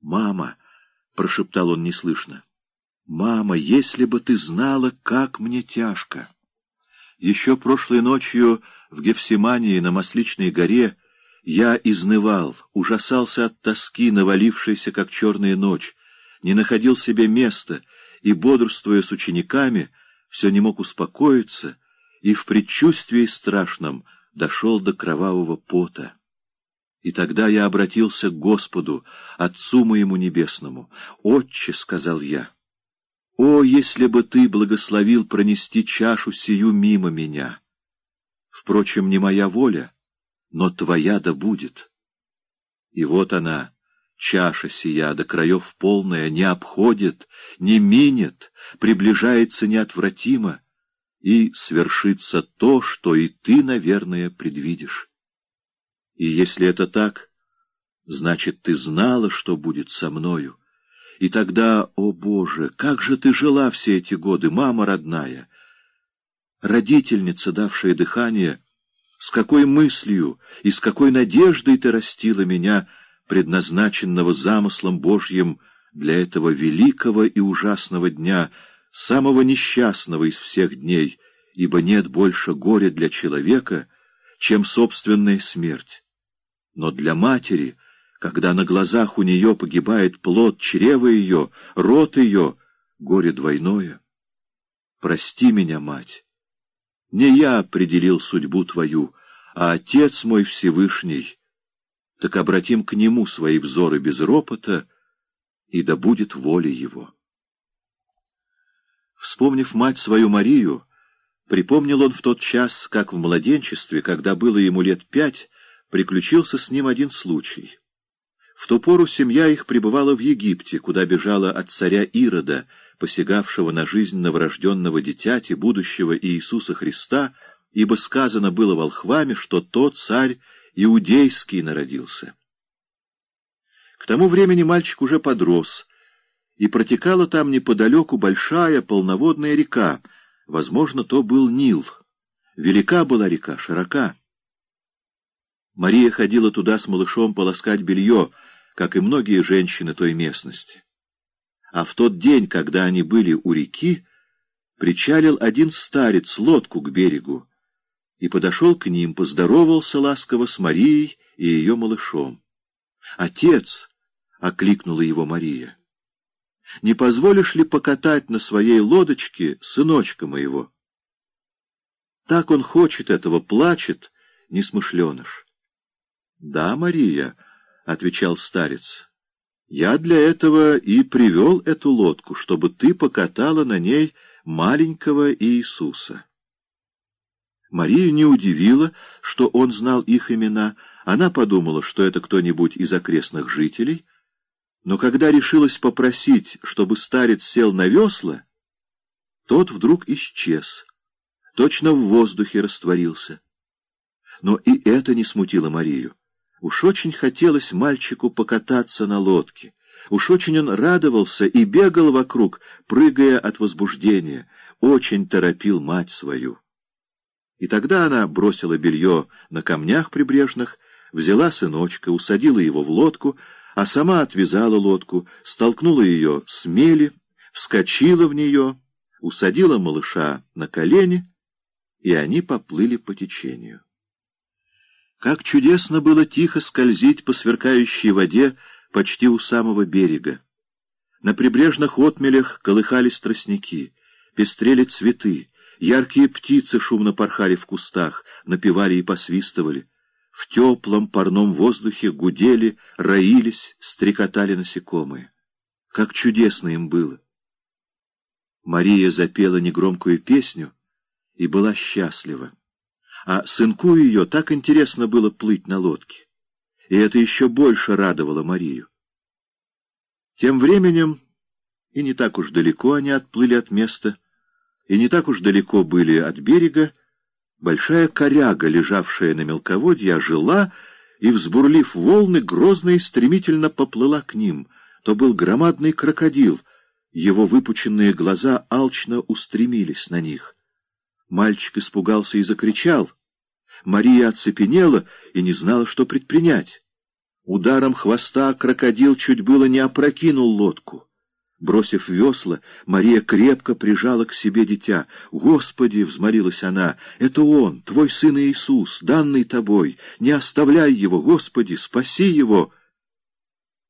«Мама!» — прошептал он неслышно. «Мама, если бы ты знала, как мне тяжко!» Еще прошлой ночью в Гефсимании на Масличной горе я изнывал, ужасался от тоски, навалившейся, как черная ночь, не находил себе места и, бодрствуя с учениками, все не мог успокоиться и в предчувствии страшном дошел до кровавого пота. И тогда я обратился к Господу, Отцу моему Небесному. «Отче», — сказал я, — «о, если бы ты благословил пронести чашу сию мимо меня! Впрочем, не моя воля, но твоя да будет». И вот она, чаша сия, до краев полная, не обходит, не минет, приближается неотвратимо, и свершится то, что и ты, наверное, предвидишь. И если это так, значит, ты знала, что будет со мною. И тогда, о Боже, как же ты жила все эти годы, мама родная, родительница, давшая дыхание, с какой мыслью и с какой надеждой ты растила меня, предназначенного замыслом Божьим для этого великого и ужасного дня, самого несчастного из всех дней, ибо нет больше горя для человека, чем собственная смерть. Но для матери, когда на глазах у нее погибает плод чрева ее, рот ее, горе двойное. Прости меня, мать. Не я определил судьбу твою, а Отец мой Всевышний. Так обратим к Нему свои взоры без ропота, и да будет воля Его. Вспомнив мать свою Марию, припомнил он в тот час, как в младенчестве, когда было ему лет пять, приключился с ним один случай. В ту пору семья их пребывала в Египте, куда бежала от царя Ирода, посягавшего на жизнь новорожденного дитяти, будущего Иисуса Христа, ибо сказано было волхвами, что тот царь иудейский народился. К тому времени мальчик уже подрос, и протекала там неподалеку большая полноводная река, возможно, то был Нил. Велика была река, широка. Мария ходила туда с малышом полоскать белье, как и многие женщины той местности. А в тот день, когда они были у реки, причалил один старец лодку к берегу и подошел к ним, поздоровался ласково с Марией и ее малышом. «Отец!» — окликнула его Мария. «Не позволишь ли покатать на своей лодочке сыночка моего?» Так он хочет этого, плачет, несмышленыш. «Да, Мария», — отвечал старец, — «я для этого и привел эту лодку, чтобы ты покатала на ней маленького Иисуса». Марию не удивило, что он знал их имена, она подумала, что это кто-нибудь из окрестных жителей, но когда решилась попросить, чтобы старец сел на весла, тот вдруг исчез, точно в воздухе растворился. Но и это не смутило Марию. Уж очень хотелось мальчику покататься на лодке. Уж очень он радовался и бегал вокруг, прыгая от возбуждения. Очень торопил мать свою. И тогда она бросила белье на камнях прибрежных, взяла сыночка, усадила его в лодку, а сама отвязала лодку, столкнула ее с мели, вскочила в нее, усадила малыша на колени, и они поплыли по течению. Как чудесно было тихо скользить по сверкающей воде почти у самого берега. На прибрежных отмелях колыхались тростники, пестрели цветы, яркие птицы шумно порхали в кустах, напевали и посвистывали. В теплом парном воздухе гудели, роились, стрекотали насекомые. Как чудесно им было! Мария запела негромкую песню и была счастлива а сынку ее так интересно было плыть на лодке. И это еще больше радовало Марию. Тем временем, и не так уж далеко они отплыли от места, и не так уж далеко были от берега, большая коряга, лежавшая на мелководье, ожила и, взбурлив волны, грозно и стремительно поплыла к ним. То был громадный крокодил, его выпученные глаза алчно устремились на них — Мальчик испугался и закричал. Мария оцепенела и не знала, что предпринять. Ударом хвоста крокодил чуть было не опрокинул лодку. Бросив весла, Мария крепко прижала к себе дитя. «Господи!» — взмолилась она. «Это он, твой сын Иисус, данный тобой. Не оставляй его, Господи, спаси его!»